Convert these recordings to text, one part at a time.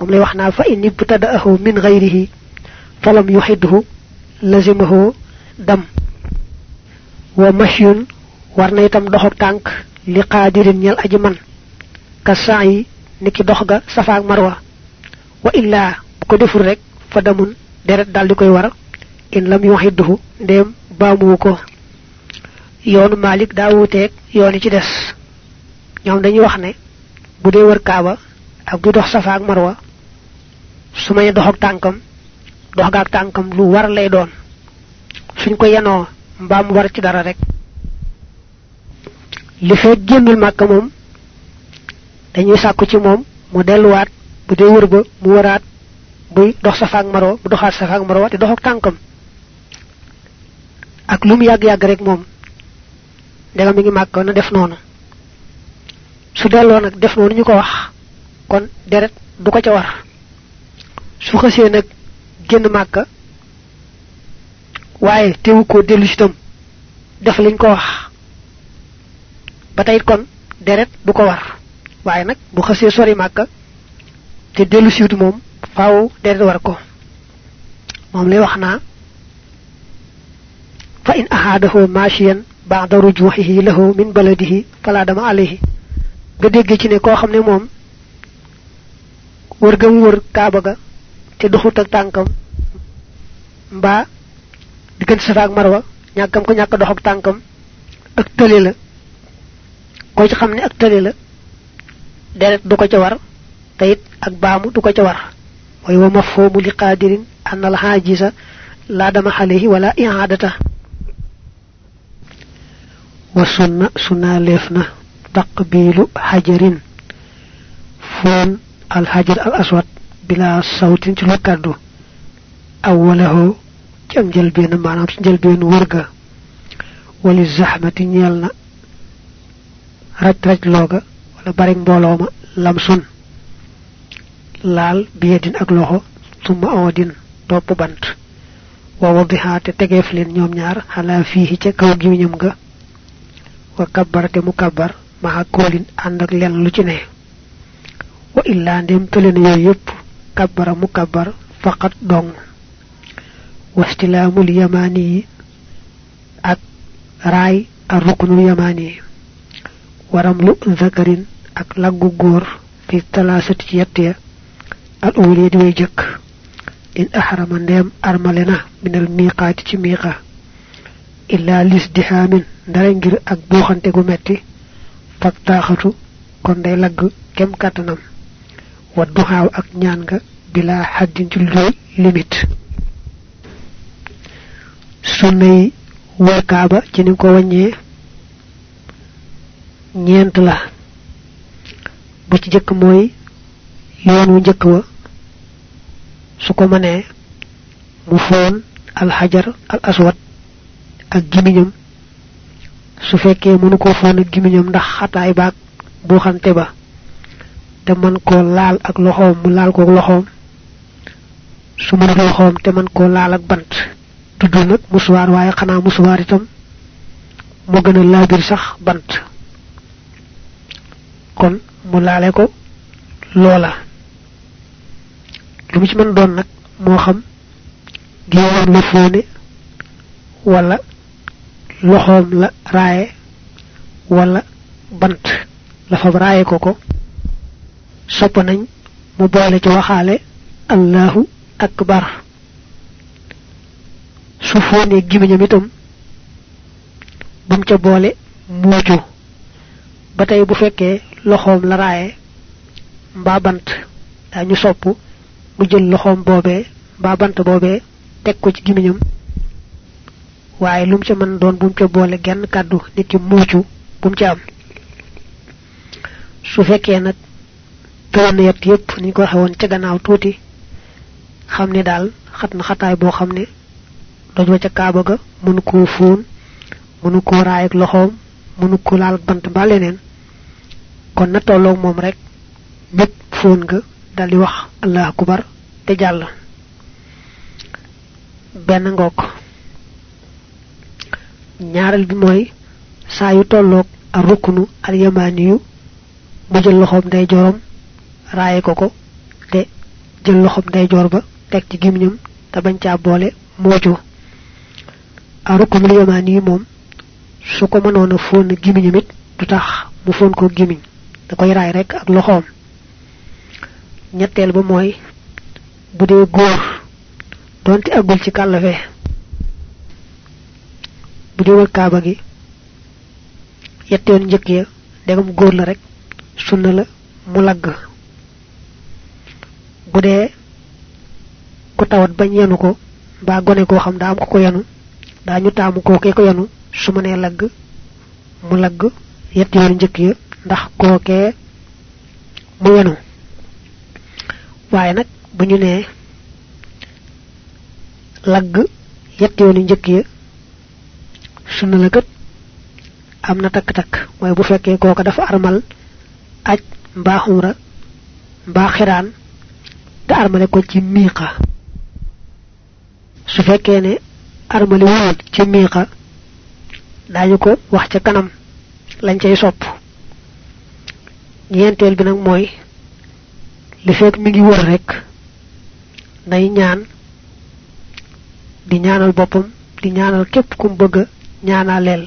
moom lay wax naa fa in ibtada'ahu min ghayrihi. Falam yuhidhu lazimahu dam. Wa mashyun war na itam dox ak tànk li qaadirin ñal aji man. Ka sa'i niki dox ga safa ak marwa. Wa illa ko deful rek fa damun deret dal di koy war. In lam yuhidhu ndem baamu ko. Yoonu malik daa wuteeg yooni ci des. Ñoom dañuy wax ne bu dee wër kaaba ak bu dox safa ak marwa su may dox ak tànkam dox ga ak tànkam lu war lay doon. Suñ ko yenoo mbaa war ci dara rek. Li fekk génnul màkka moom dañuy sàkku ci moom mu delluwaat bu dee wër ba mu waraat buy dox marwa bu doxaat safa ak marwa te dox ak ak lu mu yàgg-yàgg rek moom ndegam mi ngi màkk na def noonu. Su delloo nag def noonu ñu ko wax kon deret du ko ca war su xësee nag génn màkka waaye teewu ko dellu si tam def liñ ko wax. Ba tey kon deret du ko war waaye nag bu xësee sori màkka te dellu siwut moom faaw deret war ko. Moom lay wax naa fa in ahadahu mashiyan ba'da rujuhihi lahu min baladihi fala dama alayhi. Nga dégg ci ne koo xam ne moom wër wër kaaba ga te doxut ak tànkam. Mbaa diggante safa ak marwa ñàkkam ko ñàkk dox ak tànkam. Ak tële la. Ko ci xam ne ak tële la deret du ko ca war te ak baamu du ko ca war. Mooy wa mafhumu li qadirin an al la dama wala i'adata wa sunna sunna lefna taqbilu hajarin. Fon al hajar al aswad bila sawtin ci lu kaddu awwalahu ci am jël ben manam ci jël ben wërga wali zahmati ñeel na raj raj loga wala bari mboloma lam sun laal biyedin ak loxo summa odin topp bant wa wadiha te tegeef leen ñoom ñaar xala fihi ca kaw gimiñam ga wa lu ci ne wa illa ndem kabbara mu kabbar faqat dong wastilaamul yamani yi ak raay ak ruknul yamani yi waram lu zakarin ak laggu góor fi talaasati ci yett ya al uwliya di way jëkk in ahrama ndem armalena minal miqaati ci miqa illa lisdihamin wa duxaaw ak ñaan nga bila xaddin ci lu limite. Sunnay wër kaaba ci ni ko wàññee ñeent la. Bu ci jëkk mooy yoon wu wa. Su ko mënee mu foon alxajar al aswad ak gimiñam. Su fekkee mënu ko foon ak gimiñam ndax xataay baag bu xante ba te man ko laal ak loxoom mu laal ko loxoom. Su mënut loxoom te man ko laal ak bant. Tuddul nag musuwaar waaye xanaa musuwaar itam moo gën a laabir sax bant. Kon mu laale ko loola. Lu ci mën doon nag moo xam géewoon la fóone wala loxoom la raaye wala bant. La fab raaye ko ko sopp nañ mu boole ci waxaale allahu akbar. Su fóonee gimiñam itam bum ca boole muuju ba tey bu fekkee loxoom la raaye mbaa bant dañu sopp mu jël loxoom boobee mbaa bant boobee teg ko ci gimiñam waaye lum ca mën doon bum ca boole genn kàddu nit ki muucu bum ca am. Su fekkee nag na yett yépp ni ko waxe woon ca gannaaw tuuti xam ne daal xat na xataay boo xam ne doj wa ca kaaba ga mënu koo fóon mënu koo raay ak loxoom mënu ko laal bant mbaa leneen. Kon na tolloog moom rek bépp fóon nga daldi wax allah akubar te jàll. Benn ngook ñaareel bi mooy saa yu tolloog ak rukkunu al yamaani yu mu jël loxoom day jorom raaye ko ko te jël loxom jor ba tek ci gimiñam ta bañ ca boole mooju arukum yamani mom su ko mënoon a fóon gimiñam it du tax mu ko gimiñ da koy raay rek ak loxom ñettel ba moy bu dee góor donte agul ci kàllafe bu dee wër kaaba gi yetteen njëkk ya ndegam góor la rek sunna la mu lagg bu dee ku tawat yenu ko mbaa gone koo xam daa am ko ko yenu daa ñu taamu kookee ko yenu su ma nee lagg mu lagg yett yoon njëkk ya ndax kookee mu yenu. Waaye nag bu ñu nee lagg yett yoonu njëkk ya la kat mooy bu kooka dafa armal aj mbaa xiraan te armale ko ci miiqa su fekkee ne armale woon ci miiqa daañu ko wax ca kanam lañ cay sopp. Ñeenteel bi nag mooy li fekk mi ngi wër rek day ñaan di ñaanal boppam di ñaanal képp kum bëgg ñaanaleel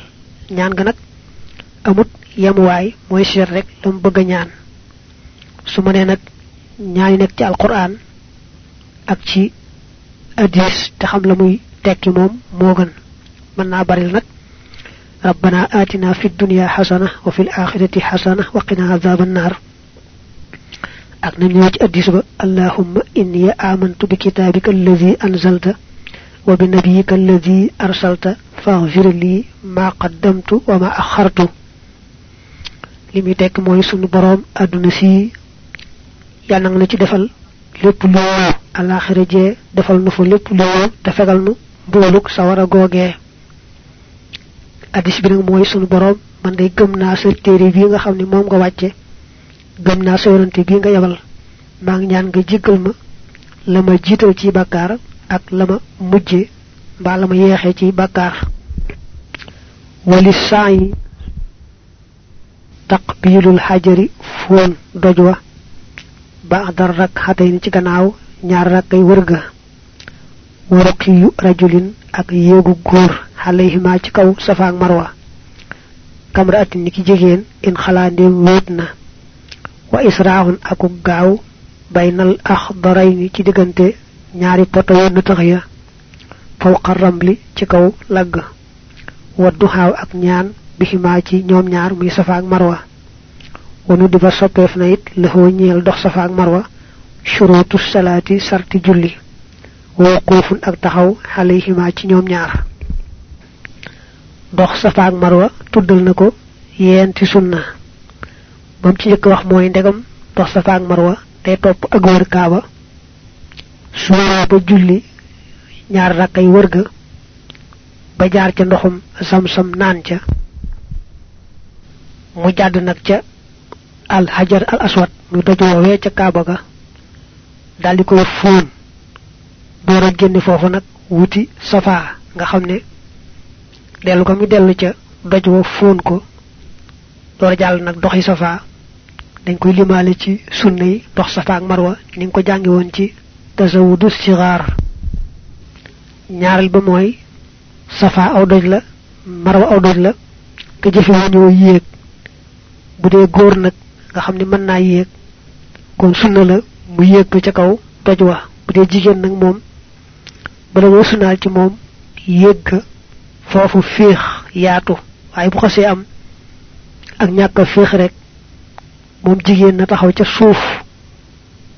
ñaan ga nag amut yemuwaay mooy seet rek lam bëgg ñaan. Su nag ñaani nekk ci alquran ak ci hadis te xam la muy tekki moom moo gën mën naa baril nag ربنا آتنا في الدنيا حسنة وفي الآخرة حسنة وقنا عذاب النار ak na ñëw ci addis ba allahumma inni amantu bi kitabika alladhi anzalta wa bi nabiyyika alladhi arsalta faghfir li ma qaddamtu wa ma akhartu limi tek moy sunu borom aduna si yalla nga ci defal lepp lu alakhirah je defal nu fa lepp lu te fegal nu boluk sawara goge addis bi nak moy sunu borom man day gëm na sa téré bi nga xamni mom nga wacce gëm naa sa yonante bi nga yabal maa ngi ñaan nga jéggal ma la ma jiital ci bàkkaar ak la ma mujje mbaa la ma yeexee ci bàkkaar. Wali saayi taqbilul xajari foon doj wa ba'da rak'atayn ci gannaaw ñaar rakkay wërga waruqiyu rajulin ak yéegu góor xalayhima ci kaw safa ak marwa. Kamra niki jigéen in xalaa ndéem wéet na. Wa israhun aku gaaw baynal akhdarayn ci digante ñaari poto yu tax ya. Fawqa ramli ci kaw lag wa duha ak ñaan bihima ci ñoom ñaar muy safa ak marwa wonu diba soppeef na it lexoo ñeel dox safa ak marwa shurutu salati sarti julli wuqufun ak taxaw alayhima ci ñoom ñaar dox safa ak marwa tuddal nako yenti sunna bam ci jëk wax mooy ndegam dox safa ak marwa day topp ak wër kaaba su ba julli ñaar rakay wër ga ba jaar ca ndoxum sam-sam naan ca mu jàdd nag ca al hajar al aswad. Mu doj woowee ca kaaba ga dal di koy fóon. Door a génn foofu nag wuti safa nga xam ne dellu ko mi dellu ca doj wa fóon ko. Door jàll nag doxi safa dañ koy limalé ci sunna yi dox safa ak marwa ni ko jàngi woon ci tasawudu sigar ñaaral ba mooy safa aw doj la marwa aw doj la te jëfe wañoo yéeg. Bu dee góor nag nga xam ne mën naa yéeg. Kon sunna la mu yéeg ca kaw doj wa bu dee jigéen nag moom bala moo sunaal ci moom yéeg foofu féex yaatu. Waaye bu xasee am ak ñàkk féex rek mom jigen na taxaw ca suuf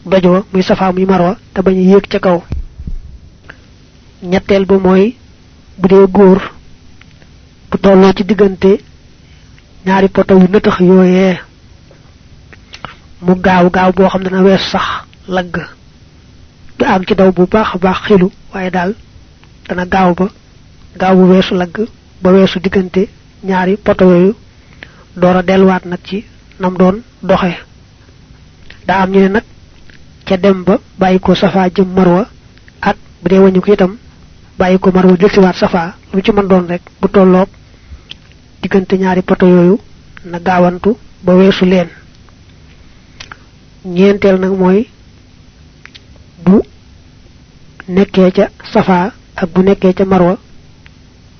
doj muy safa muy marwa te bañ yéeg ca kaw. Ñettel ba moy bu dee góor bu tolloo ci diggante ñaari poto yu nëtax yooyee mu gaaw gaaw boo xam dana wees sax lagg du am ci daw bu baax baax xilu waaye daal dana gaaw ba gaaw bu weesu lagg ba weesu diggante ñaari poto yooyu door a delluwaat nag ci nam doon doxe. Da am ñu ne nag ca dem ba bàyyi ko safa jëm marwa ak bu dee wañu ko itam bàyyi ko marwa safa lu ci mën doon rek bu tolloog diggante ñaari poto yooyu na gaawantu ba weesu leen ñeenteel nag mooy bu nekkee ca safa ak bu nekkee ca marwa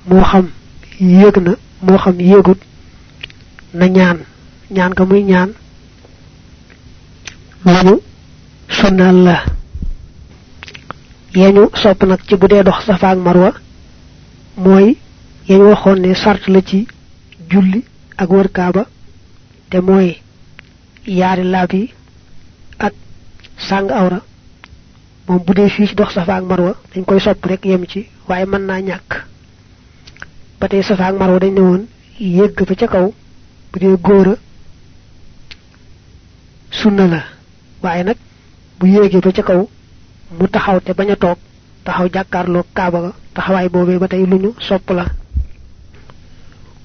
moo xam yéeg na moo xam yéegut na ñaan. Ñaan ka muy ñaan lañu sunnal la. Yañu sopp nag ci bu dox safa ak marwa mooy yañ waxoon ne sart la ci julli ak wër kaaba te mooy yaari laab yi sàng awra. Moom bu dee fii ci dox safa ak marwa dañ koy sopp rek yem ci waaye mën naa ñàkk. Ba tey safa ak marwa dañ ne woon yegg ba ca kaw bu dee góora sunna la. Waaye nag bu yéegee ba ca kaw mu taxaw te bañ a toog taxaw jàkkaarloo kaaba ga taxawaay boobee ba tey lu ñu sopp la.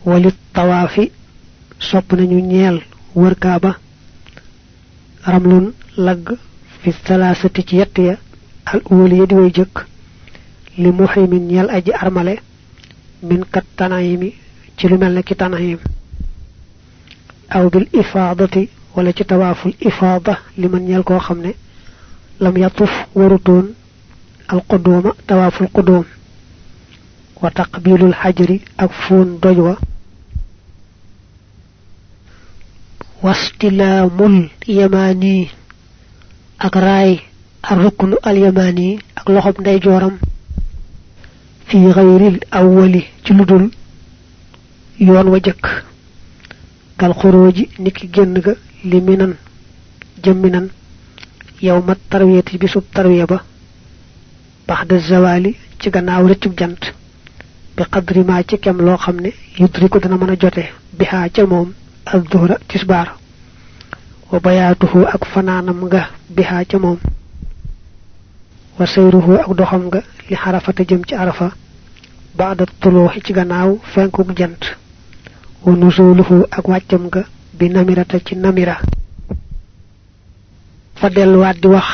Walit tawaafi sopp nañu ñeel wër kaaba. Ramlun lag في الثلاثة تيتيا الأول يدوي جك لمحيم يل أجي أرملة من قد تنايمي تلمل لك تنايم أو بالإفاضة ولا تتواف الإفاضة لمن يلقو خمني لم يطف ورطون القدوم تواف القدوم وتقبيل الحجر أكفون دجوة واستلام اليماني ak raay ak ruknu al yamani ak loxob ndey jooram fi ghayril awwali ci ludul yoon wa jëkk kal xuróoji niki génn ga li minan jëmminan yow mat tarwiyati bisub tarwiya ba baxda zawali ci gannaaw rëccub jant bi qadri ma ci kem loo xam ne yudriku dana mën a jote bihaa ca moom al duhra tisbaar wa sayruhu ak doxam nga li xarafata jëm ci arafa baada tuluuxi ci gannaaw fenkuk jant wa nusuluhu ak wàccam nga bi namirata ci namira fa delluwaat di wax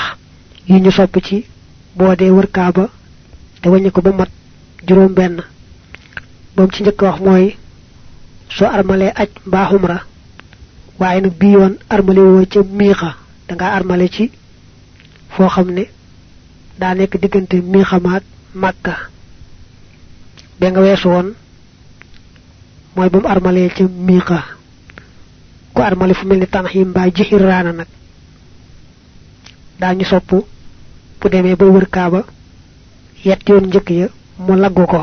yi ñu sopp ci boo dee wër kaaba te wàññi ko ba mat juróom benn moom ci njëkk wax mooy soo armalee aj mbaa xumra waaye nag bii yoon armale woo ca miixa. Danga armale ci foo xam ne daa nekk diggante miixa maag màkka be nga weesu woon mooy ba mu armalee ca miixa. Ku armale fu mel ni tanax yi mbaa jixir raana nag daañu sopp bu demee ba wër kaaba yett yoon njëkk ya mu laggu ko.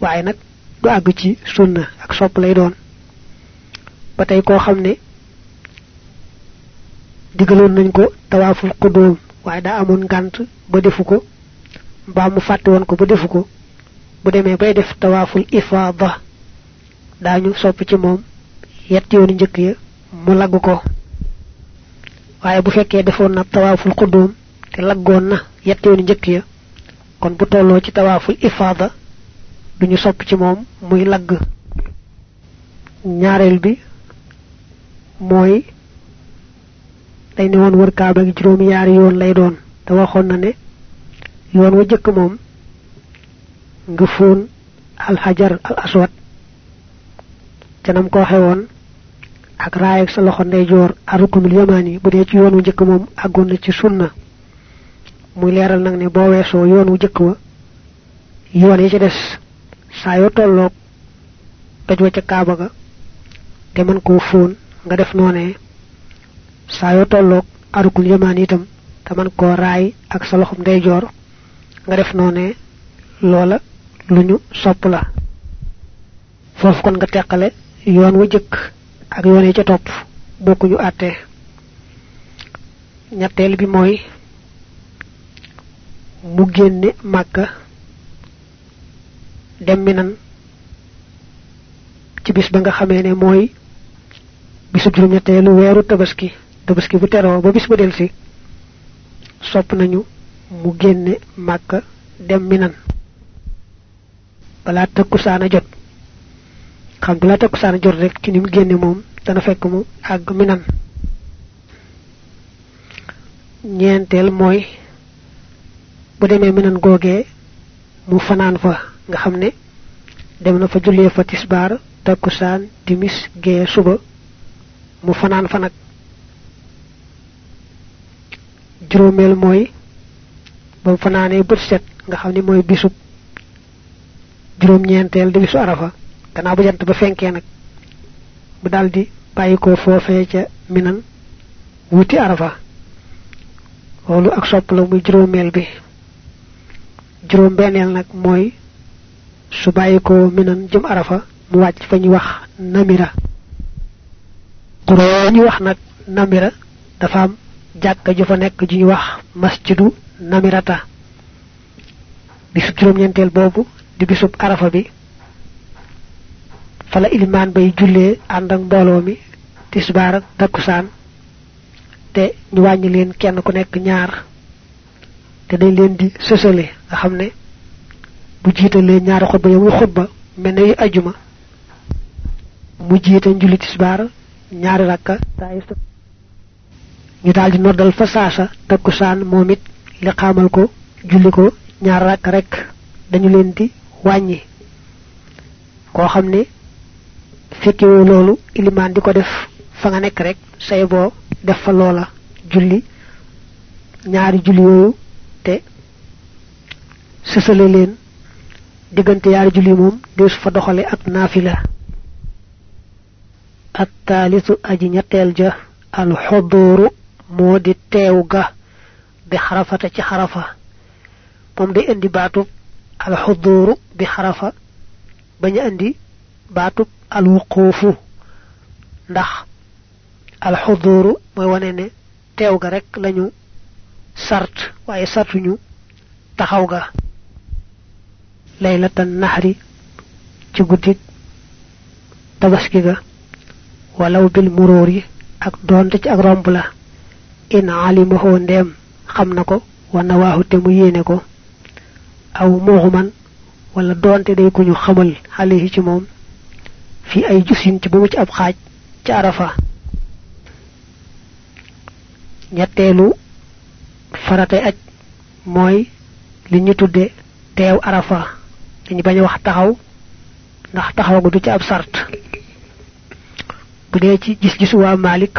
Waaye nag du àgg ci sunna ak sopp lay doon. Ba tey koo xam ne digaloon nañ ko tawaaful xudóom waaye daa amoon ngànt ba defu ko mbaa mu fàtte woon ko ba defu ko. Bu demee bay def tawaaful ifaada daañu sopp ci moom yett yoonu njëkk ya mu lagg ko. Waaye bu fekkee defoon na tawaaful xudóom te laggoon na yett yoonu njëkk ya kon bu tolloo ci tawaaful ifaada duñu sopp ci moom muy lagg. Ñaareel bi mooy dañ ne woon wër kaaba gi juróomi yaari yoon lay doon. Te waxoon na ne yoon wa jëkk moom nga fóon alxajar al aswad. Te nam ko waxe woon ak raay sa loxo ndeyjoor arukunul yamani bu dee ci yoon wu njëkk moom àggoon na ci sunna. Muy leeral nag ne boo weesoo yoon wu jëkk wa yoon yi ci des saa yoo tolloog wa ca kaaba ga te mën koo nga def noonee saa yoo tolloog arukul yamaan itam te mën koo raay ak sa loxum ndeyjoor nga def noonee loola lu ñu sopp la foofu kon nga teqale yoon wa jëkk ak yoon yi ca topp bokkuñu àtte ñetteel bi mooy mu génne màkka dem mi nan ci bis ba nga xamee ne mooy bisub juróom ñetteelu weeru tabaski tabaski bu teroo ba bis ba delsi sopp nañu mu génne màkka dem minan. Balaa takkusaana jot xam balaa takkusaana jot rek ci ni mu génne moom dana fekk mu àgg minan. Ñeenteel mooy bu demee minan googee mu fanaan fa nga xam ne dem na fa jullee fa tisbaar takkusaan timis gee suba mu fanaan fa nag juróomeel mooy ba fanaanee bët set nga xam ni mooy bisub juróom ñeenteel di bisu arafa. Gannaaw bu jant ba fenkee nag bu daldi bàyyi ko foofee ca minan wuti arafa. Loolu ak sopp la muy juróomeel bi. Juróom benneel nag mooy su minan jëm arafa mu wàcc fa ñu wax namira. Xuroo ñu wax nag namira dafa am jàkka ju fa nekk ju wax masjidu namirata. bisub juróom ñeenteel boobu di bisub arafa bi. fala ilimaan bay jullee ànd ak mbooloo mi tisbaar ak takkusaan. te ñu wàññi leen kenn ku nekk ñaar. te dañ leen di sësale nga xam ne bu jiitalee ñaari xutba ya muy xutba yu ajuma mu jiite njulli tisbaar ñaari rakka ñu daldi noddal fa saasa takkusaan moom it li xamal ko julli ko ñaar rakk rek dañu leen di wàññi. Koo xam ne fekkewoo loolu ilimaan di ko def fa nga nekk rek say boo def fa loola julli ñaari julli yooyu te sësale leen. Diggante yaari julli moom deesu fa doxale ak naafila. Ñetteel ja al xodooru moo di teew ga bi xarafata ci xarafa moom day indi baatub al xodooru bi xarafa bañ a indi baatub al wuquufu ndax al xodooru mooy wane ne teew ga rek lañu sart waaye sartuñu taxaw ga laylatan naxri ci guddik tabaski ga walaw bil muróor yi ak doonte ci ak romb la in alimahu ndeem xam na ko wana waaxu mu yéene ko. Aw muxuman wala doonte day ku ñu xamal xale ci moom. Fi ay jusin ci bu mu ci ab xaaj ci arafa. Ñetteelu farate aj mooy li ñu tudde teew arafa. Dañu bañ wax taxaw ndax taxaw gu du ci ab sart. Bu dee ci gis-gisu waa malik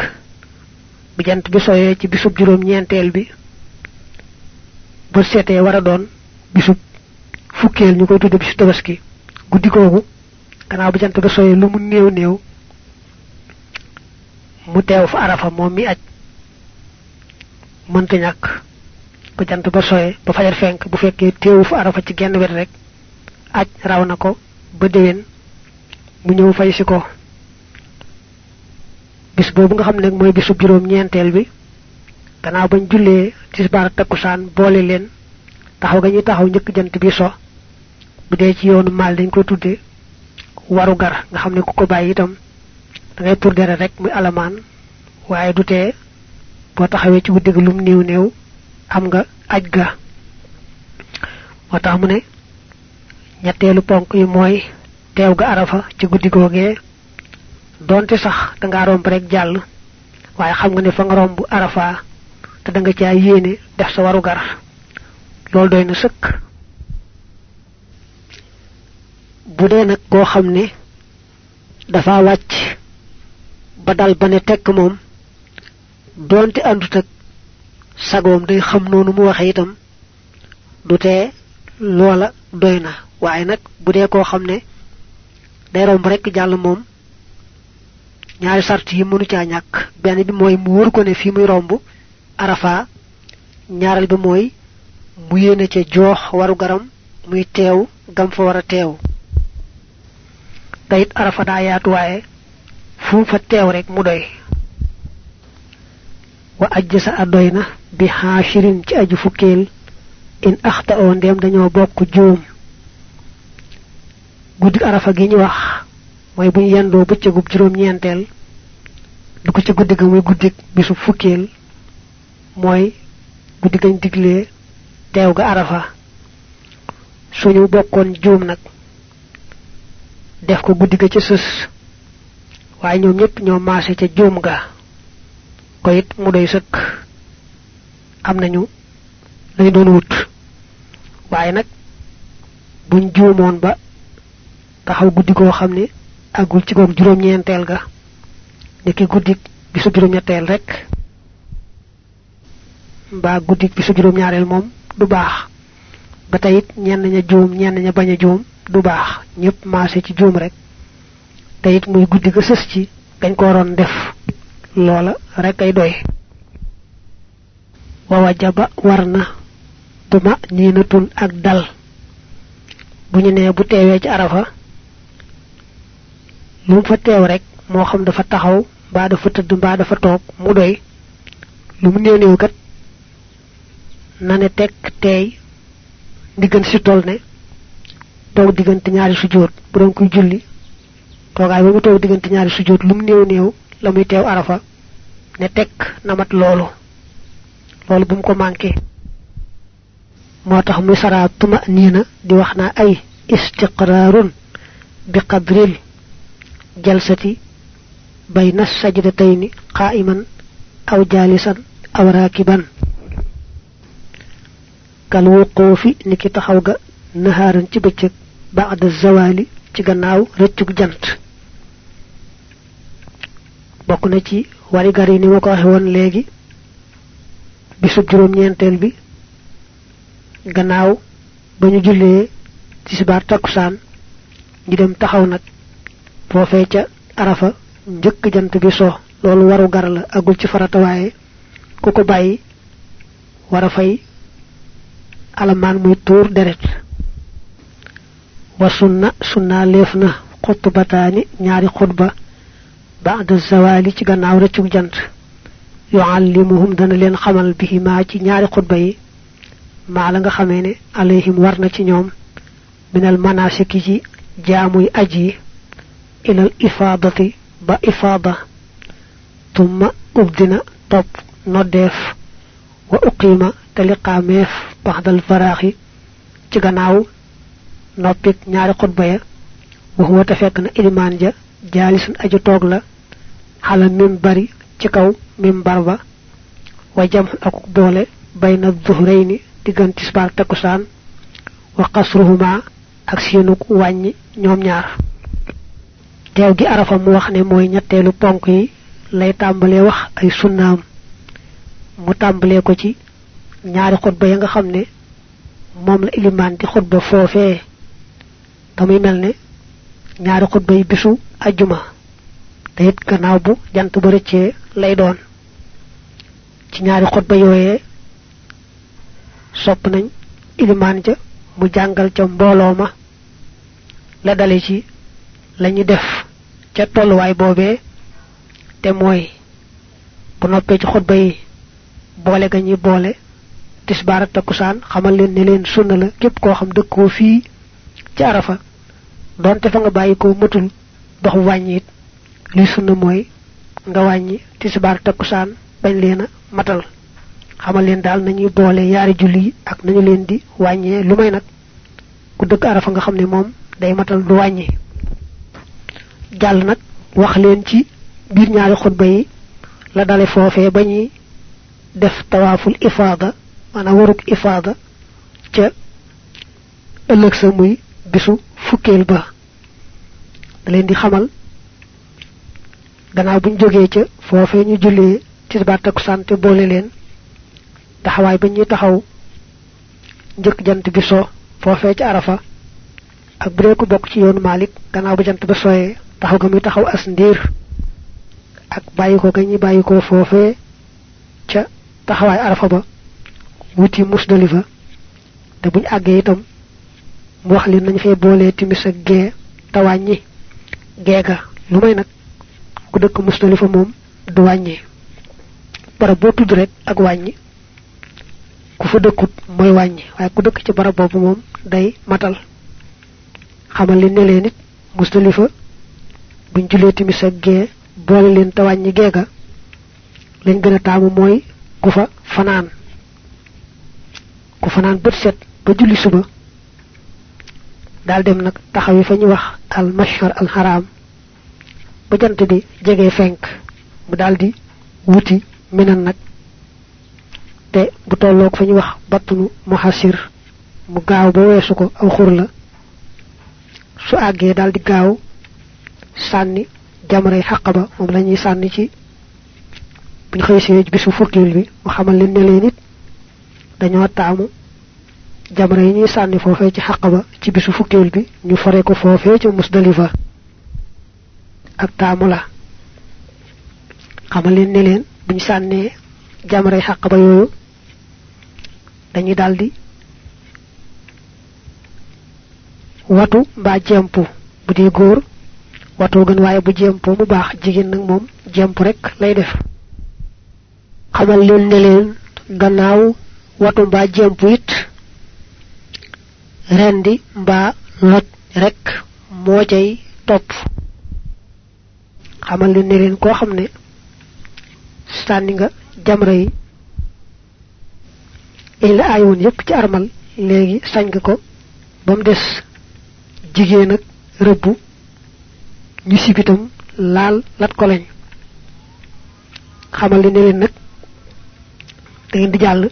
bu jant bi soyee ci bisub juróom ñeenteel bi bu seetee war a doon bisub fukkeel ñu koy tudde bisu tabaski. Guddi googu gannaaw bu jant ba soyee lu mu néew néew mu teew fa arafa moom mi aj. Mënta ñàkk bu jant ba soyee ba fajar fenk bu fekkee teewu fa arafa ci genn wet rek aj raw ko ba déwén mu ñëw fay si ko bis boobu nga xam ne mooy bisu juróom ñeenteel bi. Gannaaw bañ jullee tisbaar takkusaan boole leen. Taxaw ga ñuy taxaw njëkk jant bi so. Bu dee ci yoonu maal dañ ko tudde waru gar. Nga xam ne ku ko itam da ngay tur dere rek muy alamaan. Waaye du tee boo taxawee ci guddi lum néew néew am nga aj ga. Mu ponk yi teew ga arafa ci guddi donte sax da nga romb rek jàll. Waaye xam nga ne fa nga romb arafa te da nga caa yéene def sa waru gar. Loolu doy na sëkk. Bu dee nag koo xam ne dafa wàcc ba dal ba ne tekk moom donte àndut ak sagoom day xam noonu mu waxe itam du tee loola doy na. Waaye nag bu dee ne day romb rek jàll moom ñaari sart yi mënu caa ñàkk. Benn bi mooy mu wër ko ne fi muy romb arafa ñaaral bi mooy mu yéene ca joox waru garam muy teew gam fa war a teew. Tayit arafa daa yaatu waaye fu fa teew rek mu doy. Wa ajjasa a doy na bi xaashirin ci aju fukkeel in axta oo ndem dañoo bokk juum. Guddi arafa gi ñu wax mooy buñ yendoo bëccëgub juróom ñeenteel du ko ci guddi ga muy guddik bisu fukkeel mooy guddi gañ ga arafa. Suñu bokkoon juum nag def ko guddi ga ca sës waaye ñoom ñëpp ñoo maase ca juum ga. Ko it mu doy sëkk. Am nañu lañu doon wut. Waaye nag buñ juumoon ba taxaw guddi ne agul ci goog juróom ñeenteel ga. Niki guddi bisu juróom ñetteel rek mbaa guddi bisu juróom ñaareel moom du baax. Ba tayit ñenn ña juum ñenn ña bañ du baax. Ñëpp maase ci juum rek. Tayit muy guddi ga sës ci dañ ko waroon def. Loola rek ay doy. Wa wajaba war na tuma niinatun ak dal. Bu ñu bu ci arafa lu fa teew rek moo xam dafa taxaw mbaa dafa tëdd mbaa dafa toog mu doy. Lu mu néew kat na ne tekk teey diggan si tol ne toog diggante ñaari sujjóot bu doon kuy julli toogaay ba mu toog diggante ñaari sujjóot lu mu néew néew la muy teew arafa ne tekk na mat loolu. Loolu bu mu ko manqué. Moo tax muy saraa tuma niina di wax naa ay istiqraarun bi jalsati bayna sajdatayni qa'iman aw jalisan aw rakiban kal wuqufi niki taxaw ga naharan ci beccëk ba'da zawali ci gannaaw rëccuk jant bokk na ci wari gari ni ma ko waxe woon léegi bisu juróom ñeenteel bi gannaaw ba ñu jullee ci sibaar takkusaan ñu dem taxaw nag foofee ca arafa njëkk jant bi so loolu waru gar la agul ci farata waaye ku ko bàyyi wara fay alamaan muy tuur deret wa sunna sunna leef na xutbataani ñaari xutba ba'da zawali ci gannaaw rëccuk jant yuallimuhum dana leen xamal bihima ci ñaari xutba yi maa la nga xamee ne alayhim war na ci ñoom minal manasiki ci jaamuy aji ilal ifaadati ba ifaada tumma ubdina topp noddeef wa uqima te liqaameef baxdal faraaxi ci gannaaw noppik ñaari xutba ya. waxuwa te fekk na ilimaan ja jaalisun aju toog la. xala mim bari ci kaw mimbar ba. wa jam ak boole bayna teew gi arafa mu wax ne mooy ñetteelu ponk yi lay tàmbalee wax ay sunnaam. Mu tàmbalee ko ci ñaari xutba ya nga xam ne moom la ilimaan di xutba foofee. Tamuy mel ne ñaari xutba yi bisu ajjuma. Te it gannaaw bu jant ba rëccee lay doon. Ci ñaari xutba yooyee sopp nañ ilimaan ja mu jàngal ca mbooloo ma. La dale ci lañu def ca tolluwaay boobee te mooy bu noppee ci xutba yi boole ga ñuy boole tisbaar ak takkusaan xamal leen ne leen sunna la képp koo xam dëkkoo fii ci arafa donte fa nga bàyyi ko dox wàññi it. Li sunna mooy nga wàññi tisbaar takkusaan bañ leen a matal. Xamal leen daal nañuy boole yaari julli ak nañu leen di wàññee lu may nag. Ku dëkk arafa nga xam ne moom day matal du wàññi jàll nag wax leen ci biir ñaari xutba yi la dale foofee ba ñuy def tawaaful ifaada maanaam waruk ifaada ca ëllëg sa muy bisu fukkeel ba. Da leen di xamal gannaaw buñ jógee ca foofee ñu jullee tisbaar takkusaan te boole leen taxawaay ba ñuy taxaw njëkk jant bi so foofee ci arafa ak bu dee ko bokk ci yoonu malik gannaaw ba jant ba sooyee taxaw ga muy taxaw as ndiir ak bàyyi ko ga ñuy bàyyi ko foofee ca taxawaay arafa ba wuti musdalifa te buñ àggee itam mu wax leen nañ fay boolee timis ak gee te wàññi geega lu may nag ku dëkk musdalifa moom du wàññi. barab boo tudd rek ak wàññi. ku fa dëkkut mooy wàññi. waaye ku dëkk ci barab boobu moom day matal. xamal leen ne musdalifa buñ julee timis ak gee boole leen te wàññi geega lañ gën a taamu mooy ku fa fanaan. Ku fanaan bët set ba julli suba daal dem nag taxawi fa wax al mashhar al haram ba jant bi jege fenk mu daldi wuti minan nag. Te bu tolloog fa ñu wax battunu muhasir mu gaaw ba weesu ko aw xur la. Su àggee daldi gaaw sànni jamray xaqaba moom la ñuy sànni ci buñ xëysee bisu fukkil bi mu xamal leen ne leen it dañoo taamu jamra yi ñuy sànni foofee ci xaqaba ci bisu fukkeel bi ñu fare ko foofee ci musdalifa. Ak taamu la. Xamal leen ne leen buñ sànnee xaqaba yooyu dañuy daldi watu mbaa jempu bu watoo gën waaye bu jempo mu baax jigéen nag moom jemp rek lay def. Xamal leen ne leen gannaaw watu mbaa jemp it rendi mbaa lot rek moo cay topp. Xamal leen ne leen koo xam ne sànni nga jamra yi il la aay yépp ci armal léegi sañ nga ko ba mu des jigéen ak rëbbu ñu sibitam laal lat ko lañ. Xamal ne leen nag da ngeen di jàll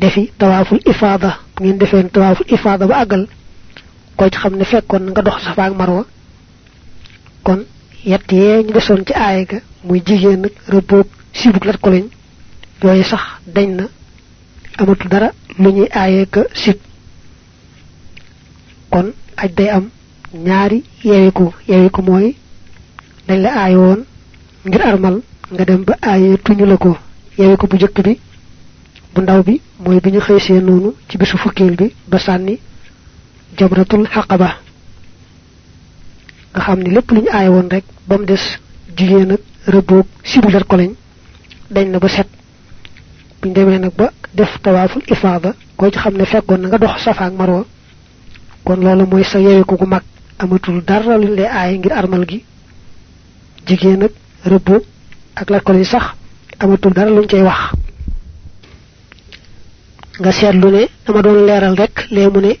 defi tawaaful ifaada. Bu ngeen defee tawaaful ifaada ba àggal ko ci xam ne fekkoon nga dox safa ak marwa kon yett yee ñu desoon ci aaya ga muy jigéen nag rëbboog sibuk lat ko lañ yooyu sax dañ na amatu dara lu ñuy ka sib. Kon aj day am ñaari yewiku yewiku mooy dañ la aay woon ngir armal nga dem ba aaye tuñu la ko. Yewiku bu jëkk bi bu ndaw bi mooy bi ñu noonu ci bisu fukkeel bi ba sànni jamratul xaqaba. Nga xam ni lépp aay woon rek ba mu des jigéen ak rëbboog sibu lat ko lañ dañ na ba set. Buñ nag ba def tawaaful ifaada ko ci xam na nga dox safa ak marwa kon loolu mooy sa yewiku gu mag amatul dara luñ lay aaye ngir armal gi. Jigéen ak rëbbu ak lakkol yi sax amatul dara luñ cay wax. Nga seetlu ne dama doon leeral rek lee mu ne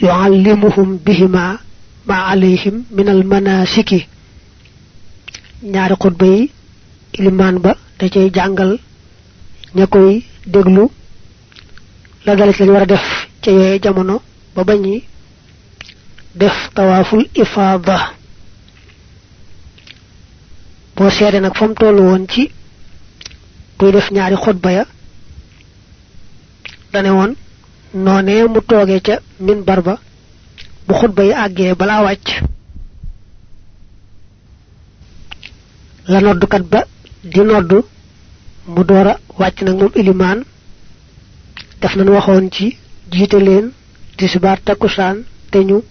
yuallimuhum bihima ma alayhim min al manasiki. Ñaari xutba yi ilimaan ba da cay jàngal ña koy déglu la dalit lañ war def ca jamono ba bañi def tawaful ifada bo seede nag fam tollu woon ci kuy def ñaari xutba ya dane woon noonee mu toogee ca min barba bu xutba yi àggee balaa wàcc. La noddukat ba di noddu mu doora wàcc nag moom ilimaan def nañ waxoon ci jiite leen tisbaar takkusaan te ñu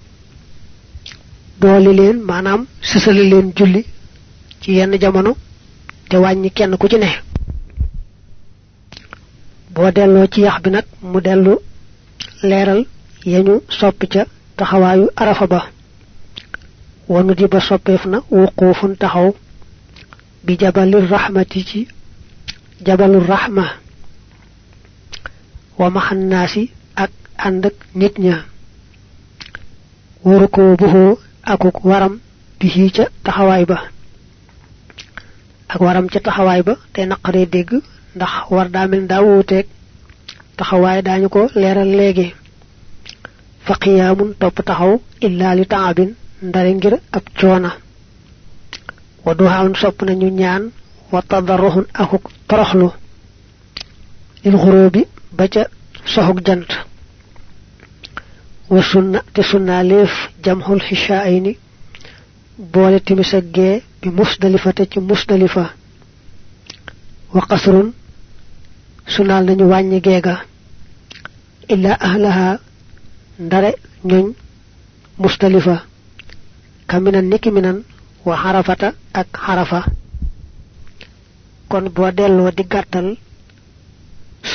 boole leen maanaam sësale leen julli ci yenn jamono te wàññi kenn ku ci ne. Boo delloo ci yax bi nag mu dellu leeral yañu soppi ca taxawaayu arafa ba. Wanu di ba soppeef na wuquufun taxaw bi jabalir rahmati ci jabalur rahma wa maxannaasi ak ànd ak nit ña. Ko akuk waram bihi ca taxawaay ba. Ak waram ca taxawaay ba te naqaree dégg ndax war daa mel daa wuuteeg. Taxawaay daañu ko leeral léegi. Fa qiyaamun topp taxaw illaa li taabin ndare ngir ab coona. Wa duhaun sopp nañu ñaan wa tadarruhun akuk toroxlu. Lil xuróobi ba ca soxuk jant وسنة تسنة ليف جمح الحشائين بولة مسجة بمسدلفة مسدلفة وقصر سنة لنواني جيغا إلا أهلها دار نين مسدلفة كمن النك من وحرفة أك حرفة كون بودل ودقاتل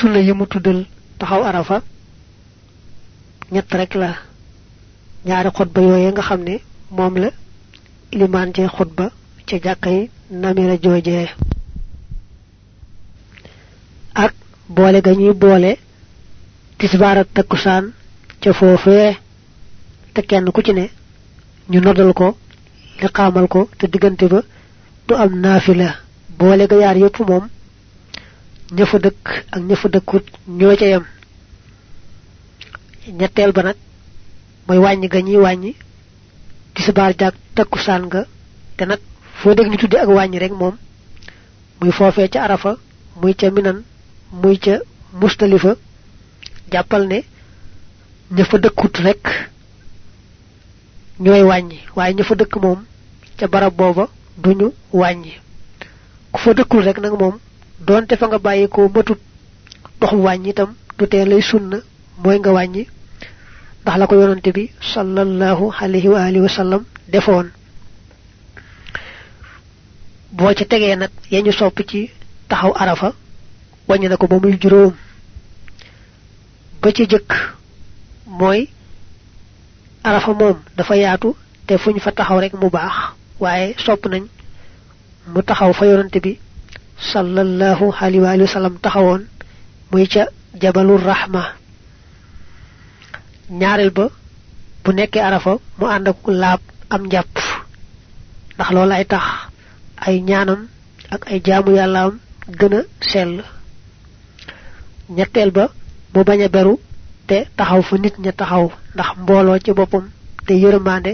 سنة يمتدل تحو أرفة ñett rek la. Ñaari xutba yooye nga xam ne moom la ilimaan ci xutba ca jàkkay namira joojee ak boole ga ñuy boole tisbaar ak takkusaan ca foofee. Te kenn ku ci ne ñu noddal ko li xaamal ko te diggante ba du am naafila. Boole ga yaar yépp moom ña fa dëkk ak ña fa dëkkut ñoo ca yem ñetteel ba nag mooy wàññi ga ñuy wàññi tisbaar jaag takkusaan nga te nag foo dégg ñu tuddi ak wàññi rek moom muy foofee ca arafa muy ca minan muy ca mustalifa jàppal ne fa dëkkut rek ñooy wàññi. waaye ña fa dëkk moom ca barab booba duñu wàññi. ku fa dëkkul rek nag moom doonte fa nga bàyyi ko matut doxum wàññi itam du tee lay sunna mooy nga wàññi ndax la ko yonante bi sallallahu alayhi wa alihi wa sallam defoon. Ca tegee nag yañu sopp ci taxaw arafa wàññi na ko ba muy ba ci jëkk mooy arafa moom dafa yaatu te fuñ fa taxaw rek mu baax waaye sopp nañ mu taxaw fa yonante bi sallallahu alayhi wa sallam taxawoon muy ca jabalur rahma ñaareel ba bu nekkee arafa mu ànd ak laab am njàpp. Ndax loolu ay tax ay ñaanam ak ay jaamu yàllaam gën a sell. Ñetteel ba mu bañ a beru te taxaw fa nit ña taxaw ndax mbooloo ci boppam te yërmande